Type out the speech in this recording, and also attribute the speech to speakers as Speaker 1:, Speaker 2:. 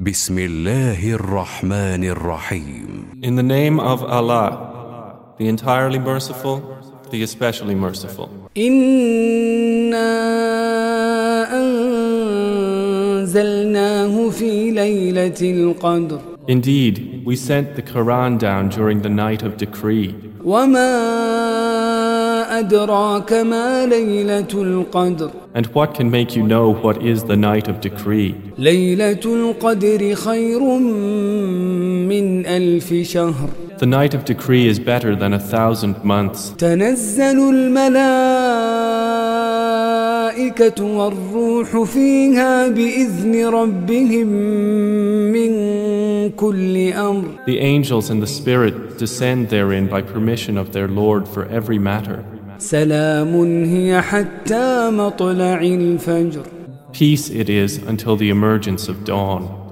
Speaker 1: بسم الله الرحمن الرحيم
Speaker 2: In the name of Allah, the entirely merciful, the especially merciful.
Speaker 3: إنا أنزلناه في ليلة القدر
Speaker 2: Indeed, we sent the Quran down during the night of decree.
Speaker 3: وما
Speaker 2: And what can make you know what is the night of decree?
Speaker 3: ليلة القدر خير من ألف شهر
Speaker 2: The night of decree is better than a thousand months.
Speaker 3: تنزل الملائكة والروح فيها بإذن ربهم من كل أمر
Speaker 2: The angels and the Spirit descend therein by permission of their Lord for every matter.
Speaker 3: سلام هي حتى مطلع الفجر
Speaker 2: Peace it is until the emergence of dawn.